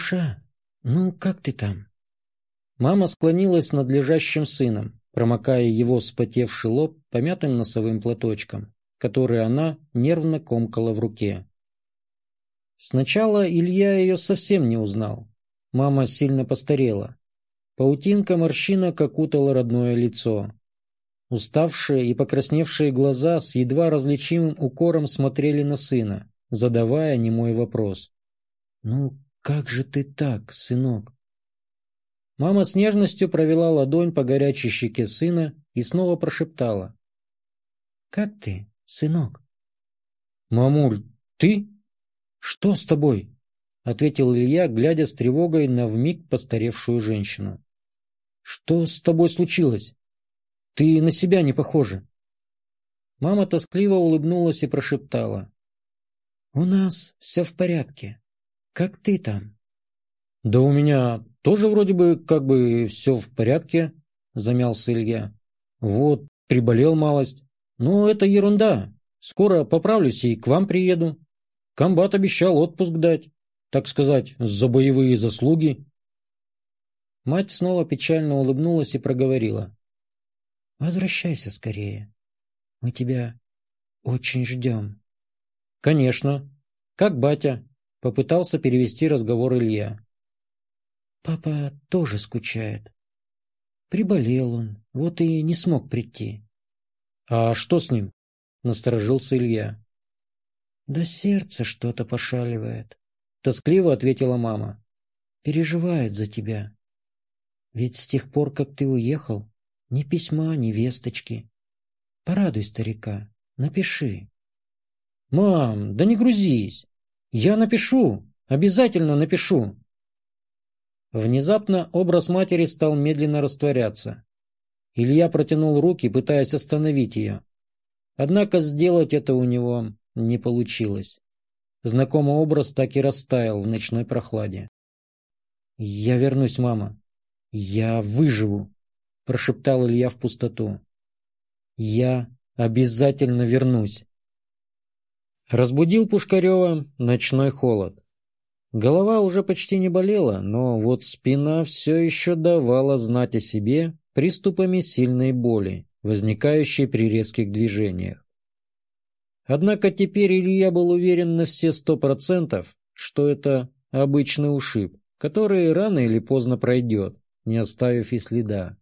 «Илюша, ну как ты там?» Мама склонилась над лежащим сыном, промокая его вспотевший лоб помятым носовым платочком, который она нервно комкала в руке. Сначала Илья ее совсем не узнал. Мама сильно постарела. Паутинка морщинок окутала родное лицо. Уставшие и покрасневшие глаза с едва различимым укором смотрели на сына, задавая немой вопрос. «Ну, как же ты так, сынок?» Мама с нежностью провела ладонь по горячей щеке сына и снова прошептала. «Как ты, сынок?» «Мамуль, ты? Что с тобой?» — ответил Илья, глядя с тревогой на вмиг постаревшую женщину. «Что с тобой случилось? Ты на себя не похожа». Мама тоскливо улыбнулась и прошептала. «У нас все в порядке. Как ты там?» «Да у меня тоже вроде бы как бы все в порядке», — замялся Илья. «Вот, приболел малость. Но это ерунда. Скоро поправлюсь и к вам приеду. Комбат обещал отпуск дать, так сказать, за боевые заслуги». Мать снова печально улыбнулась и проговорила. «Возвращайся скорее. Мы тебя очень ждем». «Конечно. Как батя?» — попытался перевести разговор Илья. Папа тоже скучает. Приболел он, вот и не смог прийти. А что с ним? Насторожился Илья. Да сердце что-то пошаливает. Тоскливо ответила мама. Переживает за тебя. Ведь с тех пор, как ты уехал, ни письма, ни весточки. Порадуй старика, напиши. Мам, да не грузись. Я напишу, обязательно напишу. Внезапно образ матери стал медленно растворяться. Илья протянул руки, пытаясь остановить ее. Однако сделать это у него не получилось. Знакомый образ так и растаял в ночной прохладе. «Я вернусь, мама. Я выживу», — прошептал Илья в пустоту. «Я обязательно вернусь». Разбудил Пушкарева ночной холод. Голова уже почти не болела, но вот спина все еще давала знать о себе приступами сильной боли, возникающей при резких движениях. Однако теперь Илья был уверен на все сто процентов, что это обычный ушиб, который рано или поздно пройдет, не оставив и следа.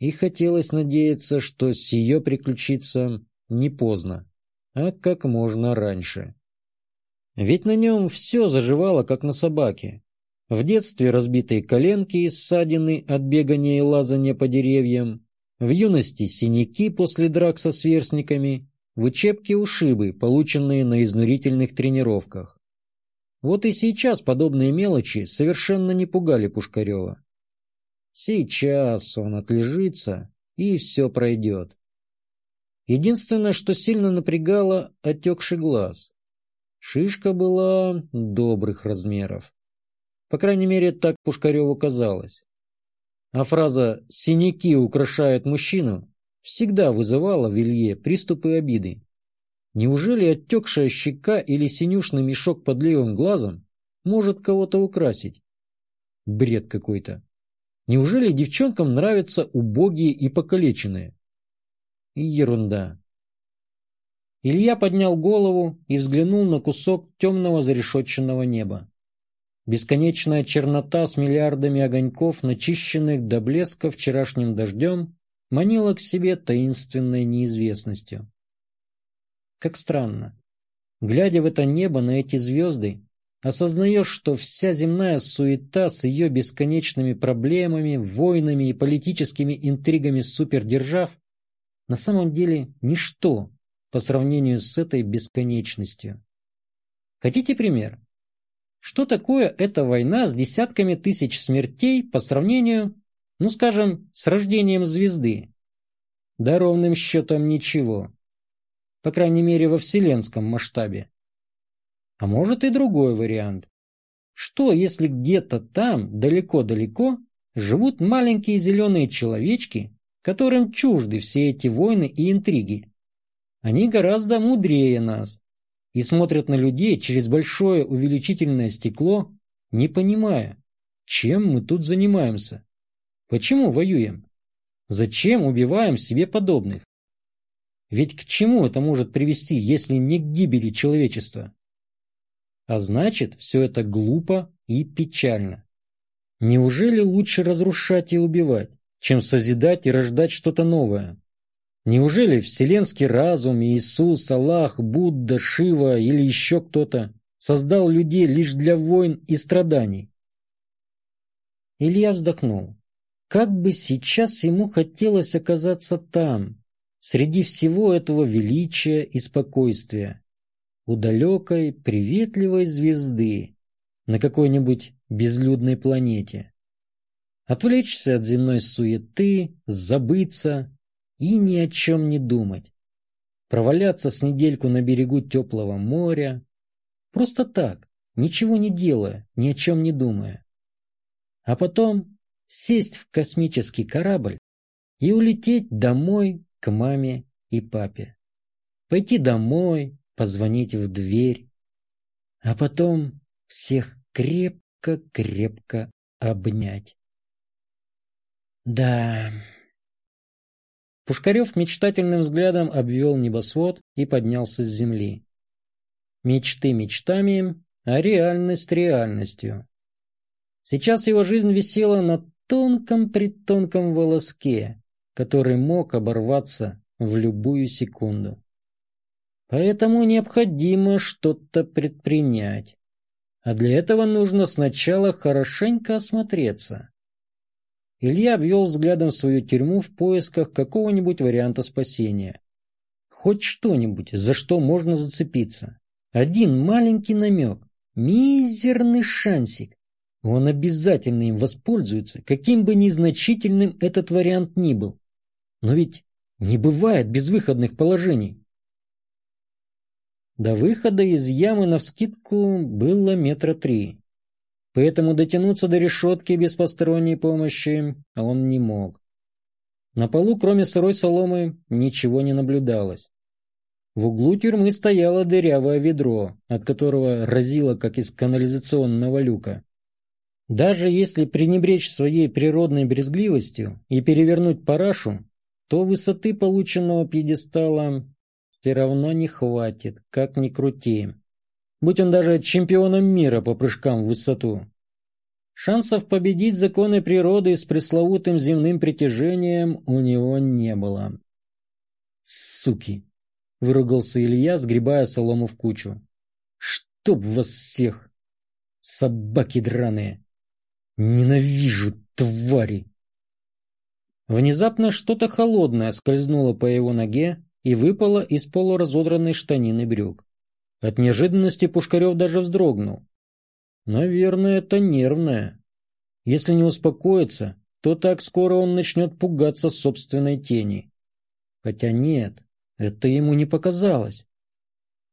И хотелось надеяться, что сие приключится не поздно, а как можно раньше. Ведь на нем все заживало, как на собаке. В детстве разбитые коленки и ссадины от бегания и лазания по деревьям, в юности синяки после драк со сверстниками, в учебке ушибы, полученные на изнурительных тренировках. Вот и сейчас подобные мелочи совершенно не пугали Пушкарева. Сейчас он отлежится, и все пройдет. Единственное, что сильно напрягало – отекший глаз. Шишка была добрых размеров. По крайней мере, так Пушкареву казалось. А фраза «синяки украшают мужчину» всегда вызывала в Илье приступы обиды. Неужели отекшая щека или синюшный мешок под левым глазом может кого-то украсить? Бред какой-то. Неужели девчонкам нравятся убогие и покалеченные? Ерунда. Илья поднял голову и взглянул на кусок темного зарешетченного неба. Бесконечная чернота с миллиардами огоньков, начищенных до блеска вчерашним дождем, манила к себе таинственной неизвестностью. Как странно. Глядя в это небо, на эти звезды, осознаешь, что вся земная суета с ее бесконечными проблемами, войнами и политическими интригами супердержав на самом деле ничто по сравнению с этой бесконечностью. Хотите пример? Что такое эта война с десятками тысяч смертей по сравнению, ну скажем, с рождением звезды? Да ровным счетом ничего. По крайней мере во вселенском масштабе. А может и другой вариант. Что, если где-то там, далеко-далеко, живут маленькие зеленые человечки, которым чужды все эти войны и интриги? Они гораздо мудрее нас и смотрят на людей через большое увеличительное стекло не понимая, чем мы тут занимаемся. Почему воюем? Зачем убиваем себе подобных? Ведь к чему это может привести, если не к гибели человечества? А значит, все это глупо и печально. Неужели лучше разрушать и убивать, чем созидать и рождать что-то новое? Неужели вселенский разум, Иисус, Аллах, Будда, Шива или еще кто-то создал людей лишь для войн и страданий? Илья вздохнул. Как бы сейчас ему хотелось оказаться там, среди всего этого величия и спокойствия, у далекой, приветливой звезды, на какой-нибудь безлюдной планете. Отвлечься от земной суеты, забыться и ни о чем не думать. Проваляться с недельку на берегу теплого моря. Просто так, ничего не делая, ни о чем не думая. А потом сесть в космический корабль и улететь домой к маме и папе. Пойти домой, позвонить в дверь, а потом всех крепко-крепко обнять. Да. Пушкарев мечтательным взглядом обвел небосвод и поднялся с земли. Мечты мечтами, а реальность реальностью. Сейчас его жизнь висела на тонком-притонком волоске, который мог оборваться в любую секунду. Поэтому необходимо что-то предпринять. А для этого нужно сначала хорошенько осмотреться. Илья обвел взглядом свою тюрьму в поисках какого-нибудь варианта спасения. Хоть что-нибудь, за что можно зацепиться. Один маленький намек, мизерный шансик. Он обязательно им воспользуется, каким бы незначительным этот вариант ни был. Но ведь не бывает безвыходных положений. До выхода из ямы навскидку было метра три. Поэтому дотянуться до решетки без посторонней помощи он не мог. На полу, кроме сырой соломы, ничего не наблюдалось. В углу тюрьмы стояло дырявое ведро, от которого разило, как из канализационного люка. Даже если пренебречь своей природной брезгливостью и перевернуть парашу, то высоты полученного пьедестала все равно не хватит, как ни крути. Будь он даже чемпионом мира по прыжкам в высоту. Шансов победить законы природы с пресловутым земным притяжением у него не было. «Суки!» — выругался Илья, сгребая солому в кучу. «Чтоб вас всех! Собаки драные! Ненавижу, твари!» Внезапно что-то холодное скользнуло по его ноге, и выпала из полуразодранной штанины брюк. От неожиданности Пушкарев даже вздрогнул. Наверное, это нервное. Если не успокоится, то так скоро он начнет пугаться собственной тени. Хотя нет, это ему не показалось.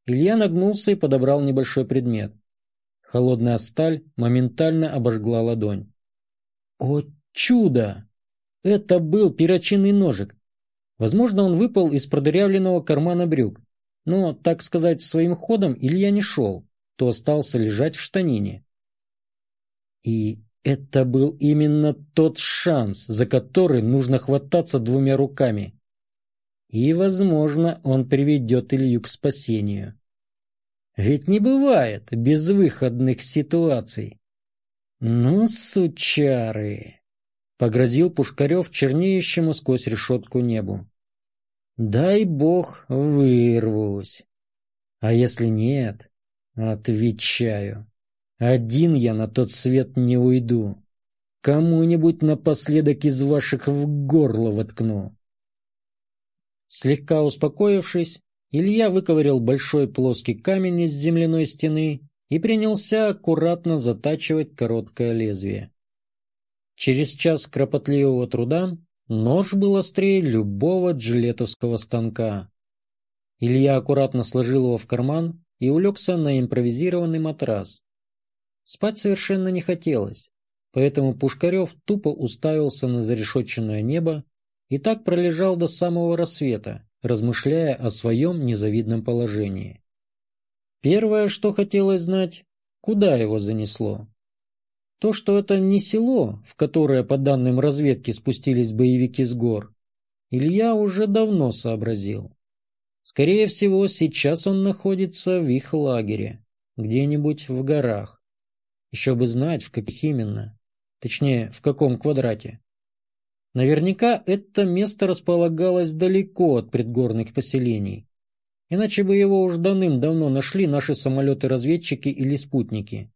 Илья нагнулся и подобрал небольшой предмет. Холодная сталь моментально обожгла ладонь. О чудо! Это был перочинный ножик, Возможно, он выпал из продырявленного кармана брюк, но, так сказать, своим ходом Илья не шел, то остался лежать в штанине. И это был именно тот шанс, за который нужно хвататься двумя руками. И, возможно, он приведет Илью к спасению. Ведь не бывает безвыходных ситуаций. Ну, сучары! Погрозил Пушкарев чернеющему сквозь решетку небу. Дай бог вырвусь. А если нет, отвечаю. Один я на тот свет не уйду. Кому-нибудь напоследок из ваших в горло воткну. Слегка успокоившись, Илья выковырял большой плоский камень из земляной стены и принялся аккуратно затачивать короткое лезвие. Через час кропотливого труда Нож был острее любого джилетовского станка. Илья аккуратно сложил его в карман и улегся на импровизированный матрас. Спать совершенно не хотелось, поэтому Пушкарев тупо уставился на зарешетченное небо и так пролежал до самого рассвета, размышляя о своем незавидном положении. Первое, что хотелось знать, куда его занесло. То, что это не село, в которое, по данным разведки, спустились боевики с гор, Илья уже давно сообразил. Скорее всего, сейчас он находится в их лагере, где-нибудь в горах. Еще бы знать, в каких именно. Точнее, в каком квадрате. Наверняка это место располагалось далеко от предгорных поселений. Иначе бы его уж давным-давно нашли наши самолеты-разведчики или спутники.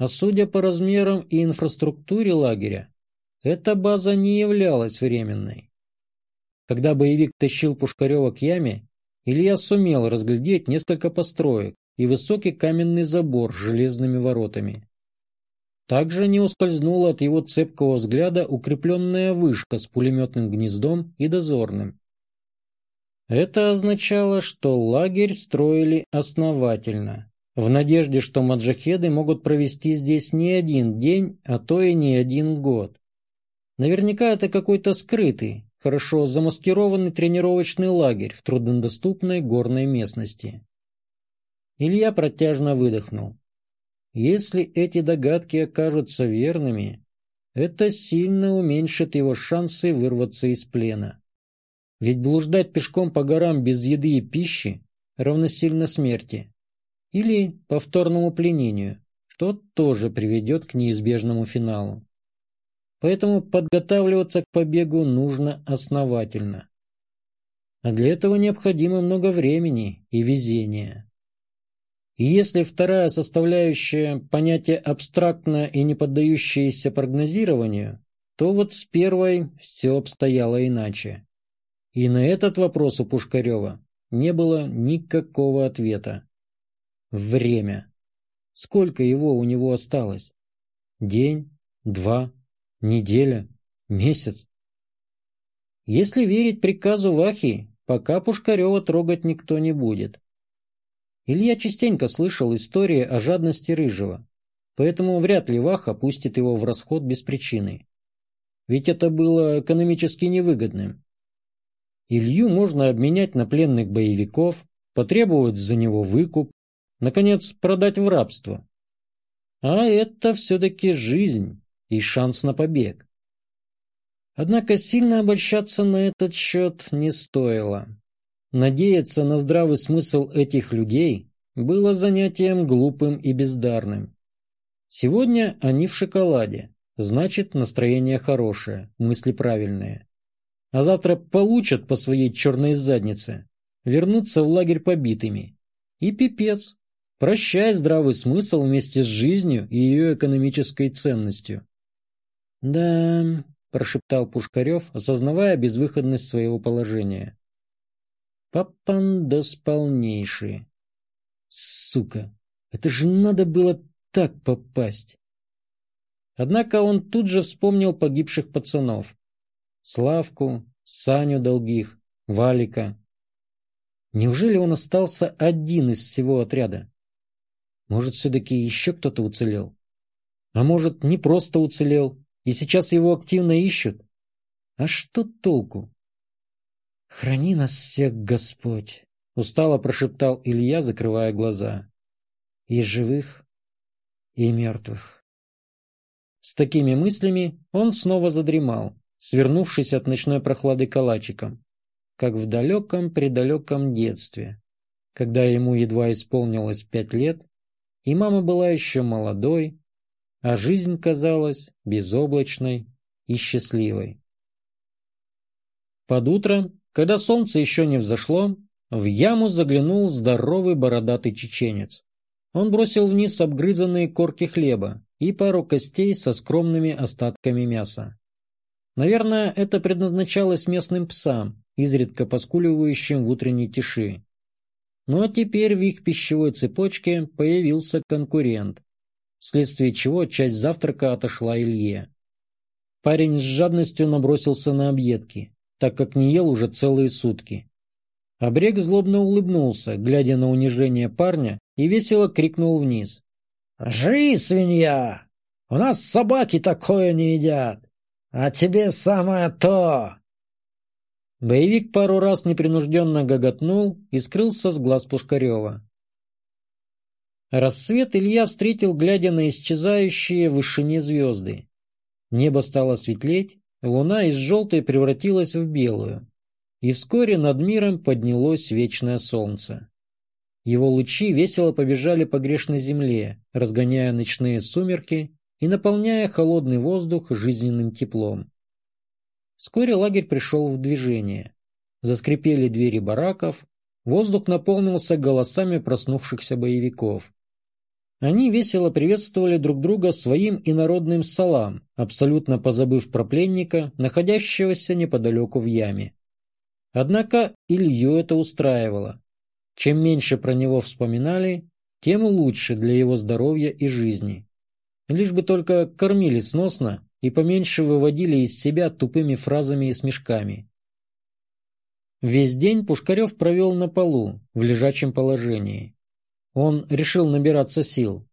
А судя по размерам и инфраструктуре лагеря, эта база не являлась временной. Когда боевик тащил Пушкарева к яме, Илья сумел разглядеть несколько построек и высокий каменный забор с железными воротами. Также не ускользнула от его цепкого взгляда укрепленная вышка с пулеметным гнездом и дозорным. Это означало, что лагерь строили основательно, в надежде, что маджахеды могут провести здесь не один день, а то и не один год. Наверняка это какой-то скрытый, хорошо замаскированный тренировочный лагерь в труднодоступной горной местности. Илья протяжно выдохнул. Если эти догадки окажутся верными, это сильно уменьшит его шансы вырваться из плена. Ведь блуждать пешком по горам без еды и пищи равносильно смерти. Или повторному пленению, что тоже приведет к неизбежному финалу. Поэтому подготавливаться к побегу нужно основательно. А для этого необходимо много времени и везения. И если вторая составляющая понятие абстрактно и не поддающееся прогнозированию, то вот с первой все обстояло иначе. И на этот вопрос у Пушкарева не было никакого ответа. Время. Сколько его у него осталось? День? Два? Неделя? Месяц? Если верить приказу Вахи, пока Пушкарева трогать никто не будет. Илья частенько слышал истории о жадности Рыжего, поэтому вряд ли Ваха пустит его в расход без причины. Ведь это было экономически невыгодным. Илью можно обменять на пленных боевиков, потребовать за него выкуп, наконец, продать в рабство. А это все-таки жизнь и шанс на побег. Однако сильно обольщаться на этот счет не стоило. Надеяться на здравый смысл этих людей было занятием глупым и бездарным. Сегодня они в шоколаде, значит настроение хорошее, мысли правильные. А завтра получат по своей черной заднице, вернутся в лагерь побитыми. И пипец. Прощай здравый смысл вместе с жизнью и ее экономической ценностью. «Да», — прошептал Пушкарев, осознавая безвыходность своего положения. Папандос полнейший. Сука, это же надо было так попасть. Однако он тут же вспомнил погибших пацанов. Славку, Саню Долгих, Валика. Неужели он остался один из всего отряда? Может, все-таки еще кто-то уцелел? А может, не просто уцелел, и сейчас его активно ищут? А что толку? «Храни нас всех, Господь!» — устало прошептал Илья, закрывая глаза. «И живых, и мертвых». С такими мыслями он снова задремал, свернувшись от ночной прохлады калачиком, как в далеком-предалеком детстве, когда ему едва исполнилось пять лет, и мама была еще молодой, а жизнь казалась безоблачной и счастливой. Под утро когда солнце еще не взошло, в яму заглянул здоровый бородатый чеченец. Он бросил вниз обгрызанные корки хлеба и пару костей со скромными остатками мяса. Наверное, это предназначалось местным псам, изредка поскуливающим в утренней тиши. Но теперь в их пищевой цепочке появился конкурент, вследствие чего часть завтрака отошла Илье. Парень с жадностью набросился на объедки, так как не ел уже целые сутки. Обрек злобно улыбнулся, глядя на унижение парня, и весело крикнул вниз. «Жри, свинья! У нас собаки такое не едят! А тебе самое то!» Боевик пару раз непринужденно гоготнул и скрылся с глаз Пушкарева. Рассвет Илья встретил, глядя на исчезающие в вышине звезды. Небо стало светлеть, луна из желтой превратилась в белую, и вскоре над миром поднялось вечное солнце. Его лучи весело побежали по грешной земле, разгоняя ночные сумерки и наполняя холодный воздух жизненным теплом. Вскоре лагерь пришел в движение. Заскрипели двери бараков, воздух наполнился голосами проснувшихся боевиков. Они весело приветствовали друг друга своим инородным салам, абсолютно позабыв про пленника, находящегося неподалеку в яме. Однако Илью это устраивало. Чем меньше про него вспоминали, тем лучше для его здоровья и жизни. Лишь бы только кормили сносно и поменьше выводили из себя тупыми фразами и смешками. Весь день Пушкарев провел на полу, в лежачем положении. Он решил набираться сил.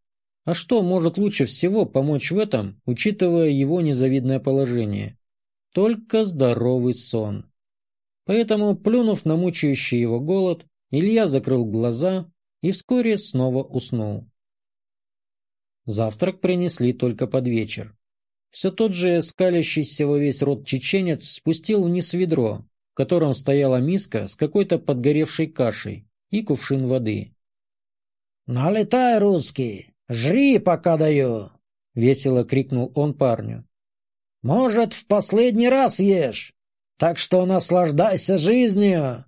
А что может лучше всего помочь в этом, учитывая его незавидное положение? Только здоровый сон. Поэтому, плюнув на мучающий его голод, Илья закрыл глаза и вскоре снова уснул. Завтрак принесли только под вечер. Все тот же скалящийся во весь рот чеченец спустил вниз ведро, в котором стояла миска с какой-то подгоревшей кашей и кувшин воды. «Налетай, русский! Жри, пока даю!» — весело крикнул он парню. «Может, в последний раз ешь, так что наслаждайся жизнью!»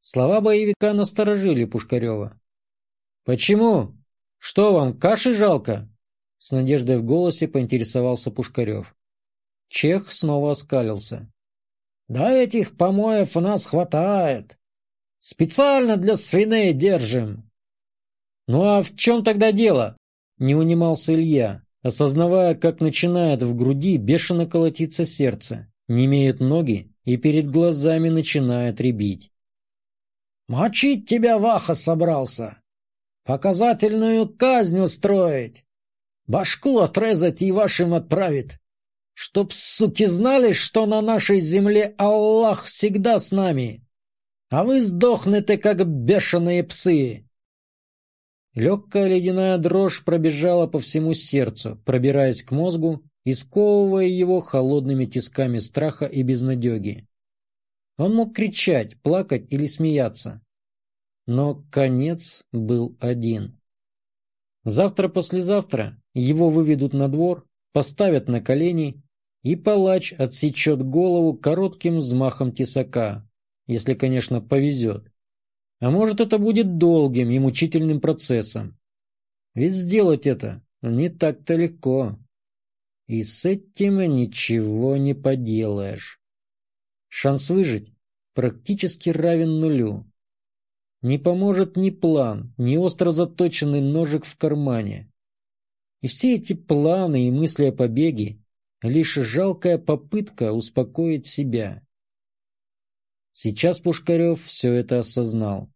Слова боевика насторожили Пушкарева. «Почему? Что вам, каши жалко?» С надеждой в голосе поинтересовался Пушкарев. Чех снова оскалился. «Да этих помоев у нас хватает. Специально для свиней держим. «Ну а в чем тогда дело?» – не унимался Илья, осознавая, как начинает в груди бешено колотиться сердце, не имеют ноги и перед глазами начинает рябить. «Мочить тебя Ваха собрался! Показательную казнь устроить! Башку отрезать и вашим отправить! Чтоб суки знали, что на нашей земле Аллах всегда с нами! А вы сдохнете, как бешеные псы!» Легкая ледяная дрожь пробежала по всему сердцу, пробираясь к мозгу и сковывая его холодными тисками страха и безнадеги. Он мог кричать, плакать или смеяться. Но конец был один. Завтра-послезавтра его выведут на двор, поставят на колени, и палач отсечет голову коротким взмахом тесака, если, конечно, повезет. А может, это будет долгим и мучительным процессом. Ведь сделать это не так-то легко. И с этим ничего не поделаешь. Шанс выжить практически равен нулю. Не поможет ни план, ни остро заточенный ножик в кармане. И все эти планы и мысли о побеге — лишь жалкая попытка успокоить себя. Сейчас Пушкарев все это осознал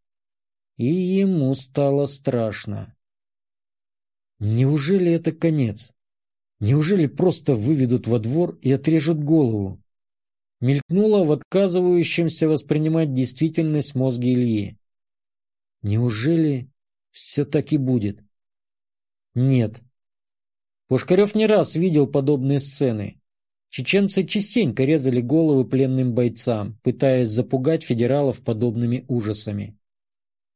и ему стало страшно. Неужели это конец? Неужели просто выведут во двор и отрежут голову? Мелькнуло в отказывающемся воспринимать действительность мозге Ильи. Неужели все так и будет? Нет. Пушкарев не раз видел подобные сцены. Чеченцы частенько резали головы пленным бойцам, пытаясь запугать федералов подобными ужасами.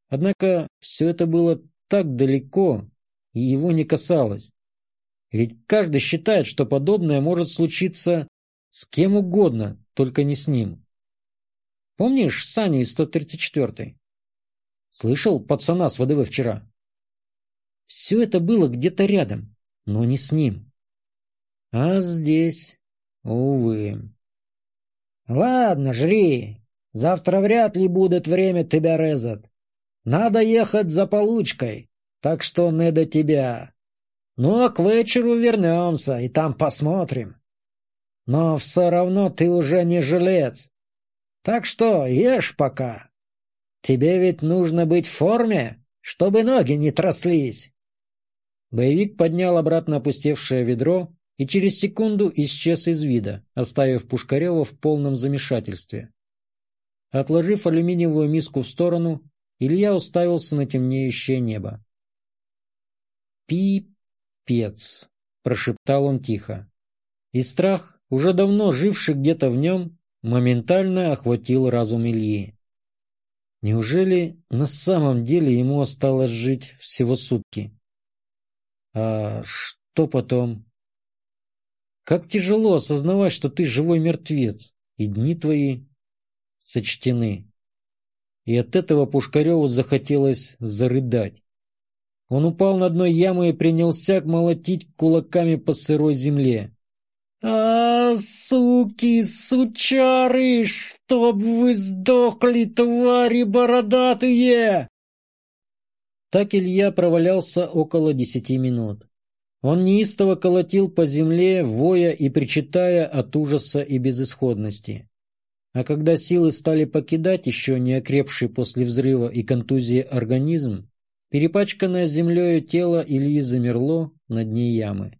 Однако все это было так далеко, и его не касалось. Ведь каждый считает, что подобное может случиться с кем угодно, только не с ним. Помнишь Саня из 134-й? Слышал пацана с ВДВ вчера? Все это было где-то рядом, но не с ним. А здесь, увы. Ладно, жри. Завтра вряд ли будет время тебя резать. Надо ехать за получкой, так что не до тебя. Ну а к вечеру вернемся, и там посмотрим. Но все равно ты уже не жилец. Так что ешь пока. Тебе ведь нужно быть в форме, чтобы ноги не тряслись. Боевик поднял обратно опустевшее ведро и через секунду исчез из вида, оставив Пушкарева в полном замешательстве. Отложив алюминиевую миску в сторону, Илья уставился на темнеющее небо. Пипец, прошептал он тихо. И страх, уже давно живший где-то в нем, моментально охватил разум Ильи. Неужели на самом деле ему осталось жить всего сутки? А что потом? Как тяжело осознавать, что ты живой мертвец, и дни твои сочтены. И от этого Пушкареву захотелось зарыдать. Он упал на дно ямы и принялся молотить кулаками по сырой земле. «А, суки, сучары, чтоб вы сдохли, твари бородатые!» Так Илья провалялся около десяти минут. Он неистово колотил по земле, воя и причитая от ужаса и безысходности. А когда силы стали покидать еще не окрепший после взрыва и контузии организм, перепачканное землею тело Ильи замерло на дне ямы.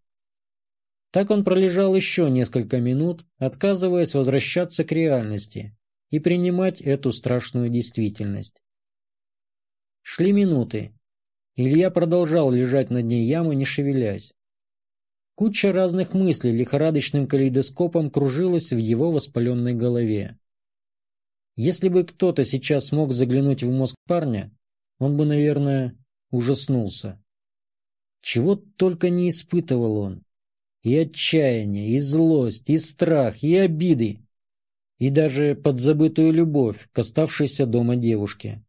Так он пролежал еще несколько минут, отказываясь возвращаться к реальности и принимать эту страшную действительность. Шли минуты. Илья продолжал лежать на дне ямы, не шевелясь. Куча разных мыслей лихорадочным калейдоскопом кружилась в его воспаленной голове. Если бы кто-то сейчас смог заглянуть в мозг парня, он бы, наверное, ужаснулся. Чего только не испытывал он. И отчаяние, и злость, и страх, и обиды. И даже подзабытую любовь к оставшейся дома девушке.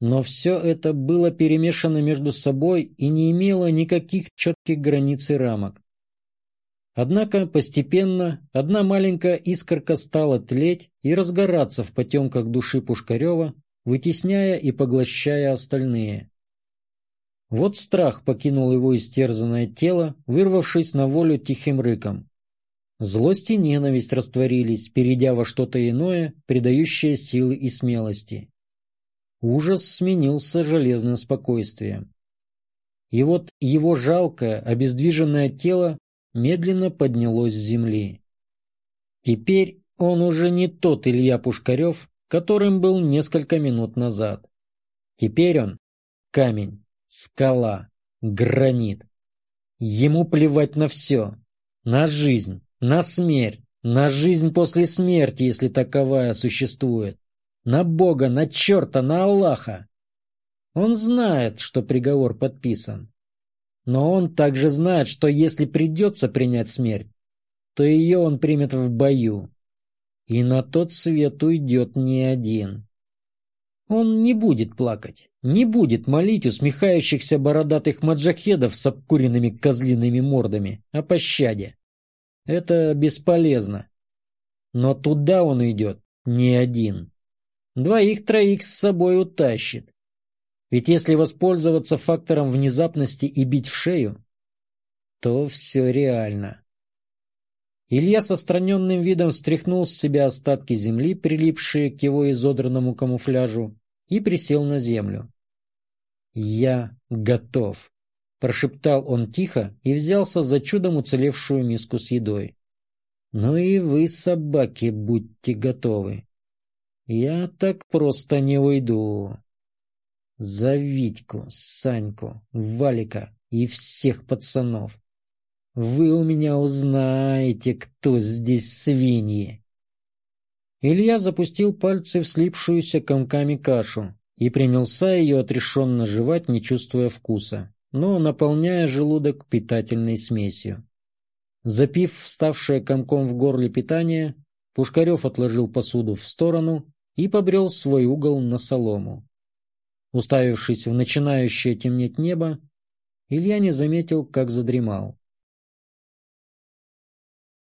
Но все это было перемешано между собой и не имело никаких четких границ и рамок. Однако постепенно одна маленькая искорка стала тлеть и разгораться в потемках души Пушкарева, вытесняя и поглощая остальные. Вот страх покинул его истерзанное тело, вырвавшись на волю тихим рыком. Злость и ненависть растворились, перейдя во что-то иное, придающее силы и смелости. Ужас сменился железным спокойствием. И вот его жалкое, обездвиженное тело медленно поднялось с земли. Теперь он уже не тот Илья Пушкарев, которым был несколько минут назад. Теперь он — камень скала, гранит. Ему плевать на все. На жизнь, на смерть, на жизнь после смерти, если таковая существует. На Бога, на черта, на Аллаха. Он знает, что приговор подписан. Но он также знает, что если придется принять смерть, то ее он примет в бою. И на тот свет уйдет не один. Он не будет плакать, не будет молить усмехающихся бородатых маджахедов с обкуренными козлиными мордами о пощаде. Это бесполезно. Но туда он идет не один. Двоих-троих с собой утащит. Ведь если воспользоваться фактором внезапности и бить в шею, то все реально. Илья с отстраненным видом стряхнул с себя остатки земли, прилипшие к его изодранному камуфляжу, и присел на землю. «Я готов», — прошептал он тихо и взялся за чудом уцелевшую миску с едой. «Ну и вы, собаки, будьте готовы. Я так просто не уйду. За Витьку, Саньку, Валика и всех пацанов. Вы у меня узнаете, кто здесь свиньи. Илья запустил пальцы в слипшуюся комками кашу и принялся ее отрешенно жевать, не чувствуя вкуса, но наполняя желудок питательной смесью. Запив вставшее комком в горле питание, Пушкарев отложил посуду в сторону и побрел свой угол на солому. Уставившись в начинающее темнеть небо, Илья не заметил, как задремал.